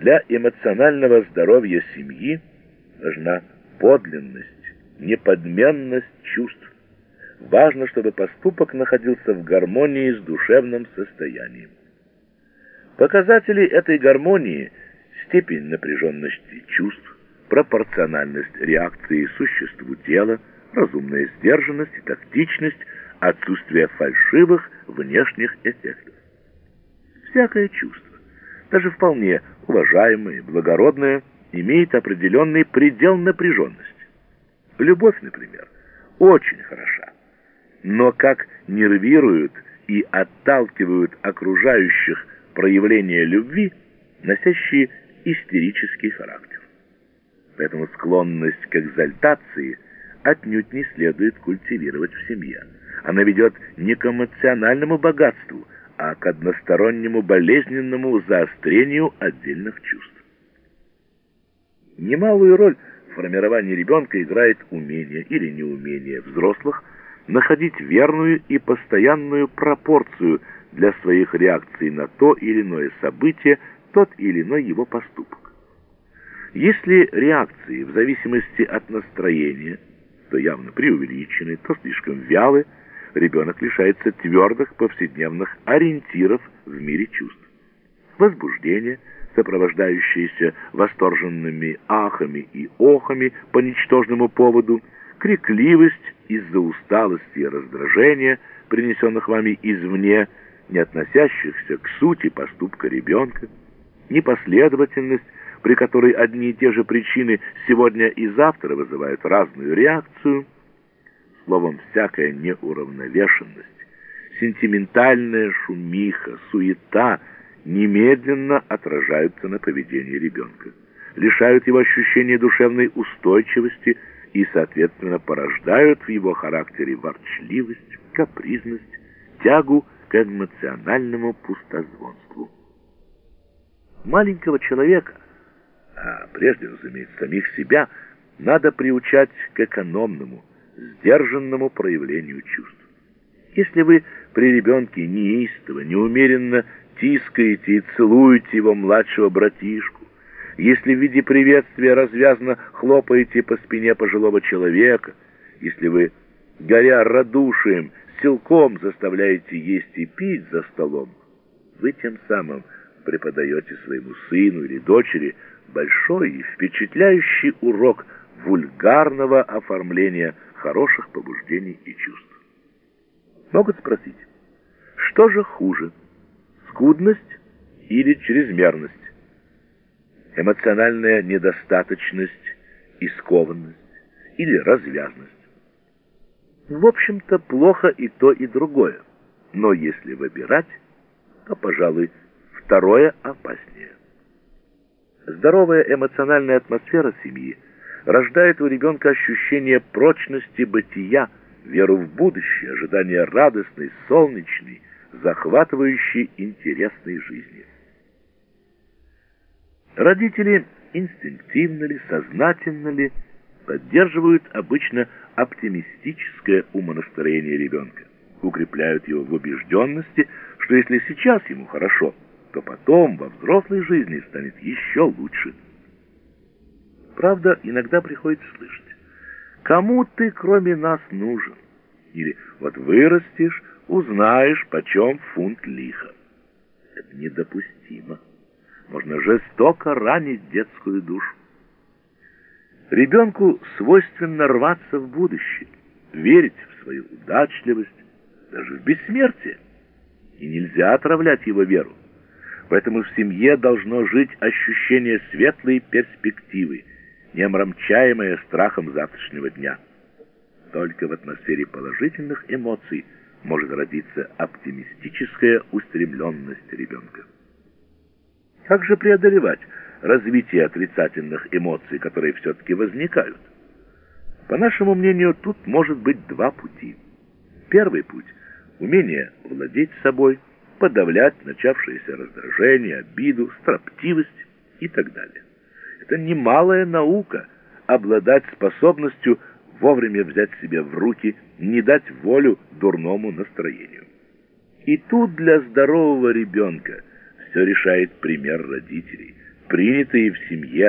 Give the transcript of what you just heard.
Для эмоционального здоровья семьи важна подлинность, неподменность чувств. Важно, чтобы поступок находился в гармонии с душевным состоянием. Показатели этой гармонии – степень напряженности чувств, пропорциональность реакции существу тела, разумная сдержанность и тактичность, отсутствие фальшивых внешних эффектов. Всякое чувство, даже вполне уважаемое, благородное, имеет определенный предел напряженности. Любовь, например, очень хороша, но как нервируют и отталкивают окружающих проявления любви, носящие истерический характер. Поэтому склонность к экзальтации отнюдь не следует культивировать в семье. Она ведет не к эмоциональному богатству, а к одностороннему болезненному заострению отдельных чувств. Немалую роль в формировании ребенка играет умение или неумение взрослых находить верную и постоянную пропорцию для своих реакций на то или иное событие, тот или иной его поступок. Если реакции в зависимости от настроения, то явно преувеличены, то слишком вялы, ребенок лишается твердых повседневных ориентиров в мире чувств. Возбуждение, сопровождающееся восторженными ахами и охами по ничтожному поводу, крикливость из-за усталости и раздражения, принесенных вами извне, не относящихся к сути поступка ребенка, непоследовательность, при которой одни и те же причины сегодня и завтра вызывают разную реакцию, словом, всякая неуравновешенность, сентиментальная шумиха, суета немедленно отражаются на поведении ребенка, лишают его ощущения душевной устойчивости и, соответственно, порождают в его характере ворчливость, капризность, тягу к эмоциональному пустозвонству. Маленького человека а прежде, разумеется, самих себя, надо приучать к экономному, сдержанному проявлению чувств. Если вы при ребенке неистово, неумеренно тискаете и целуете его младшего братишку, если в виде приветствия развязно хлопаете по спине пожилого человека, если вы, горя радушием, силком заставляете есть и пить за столом, вы тем самым преподаете своему сыну или дочери большой и впечатляющий урок вульгарного оформления хороших побуждений и чувств. Могут спросить, что же хуже, скудность или чрезмерность, эмоциональная недостаточность и скованность или развязность? В общем-то, плохо и то, и другое, но если выбирать, то, пожалуй, второе опаснее. Здоровая эмоциональная атмосфера семьи рождает у ребенка ощущение прочности бытия, веру в будущее, ожидание радостной, солнечной, захватывающей интересной жизни. Родители инстинктивно ли, сознательно ли поддерживают обычно оптимистическое умонастроение ребенка, укрепляют его в убежденности, что если сейчас ему хорошо – то потом во взрослой жизни станет еще лучше. Правда, иногда приходится слышать, кому ты кроме нас нужен? Или вот вырастешь, узнаешь, почем фунт лиха. Это недопустимо. Можно жестоко ранить детскую душу. Ребенку свойственно рваться в будущее, верить в свою удачливость, даже в бессмертие. И нельзя отравлять его веру. Поэтому в семье должно жить ощущение светлой перспективы, не омрамчаемое страхом завтрашнего дня. Только в атмосфере положительных эмоций может родиться оптимистическая устремленность ребенка. Как же преодолевать развитие отрицательных эмоций, которые все-таки возникают? По нашему мнению, тут может быть два пути. Первый путь – умение владеть собой – подавлять начавшееся раздражение, обиду, строптивость и так далее. Это немалая наука – обладать способностью вовремя взять себя в руки, не дать волю дурному настроению. И тут для здорового ребенка все решает пример родителей, принятые в семье,